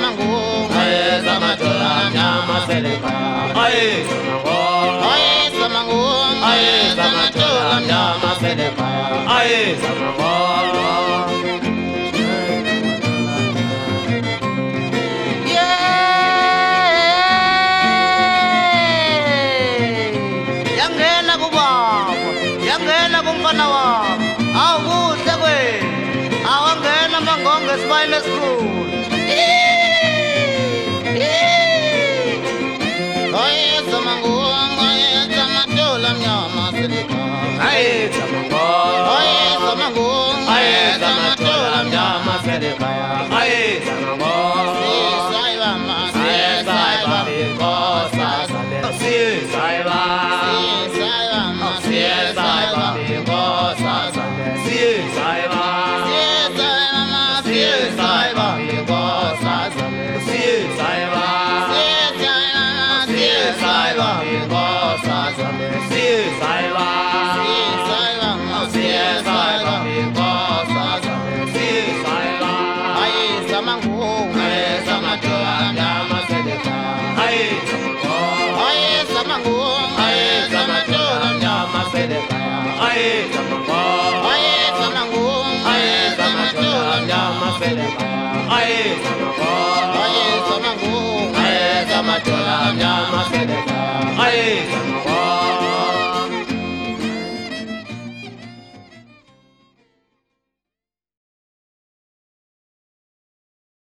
Samango. aye aye samatola mnyama seleka. Aye, aye mnyama seleka Aye, aye samatola mnyama seleka Aye, Samango. yangena kubaba yangena kumfana wami awukuhle kwenu awangena mangonge sibale school mafirika aedza mango aedza mango aedza matola mya mafirika Hey, hey, sama hey, maye sama chola hey.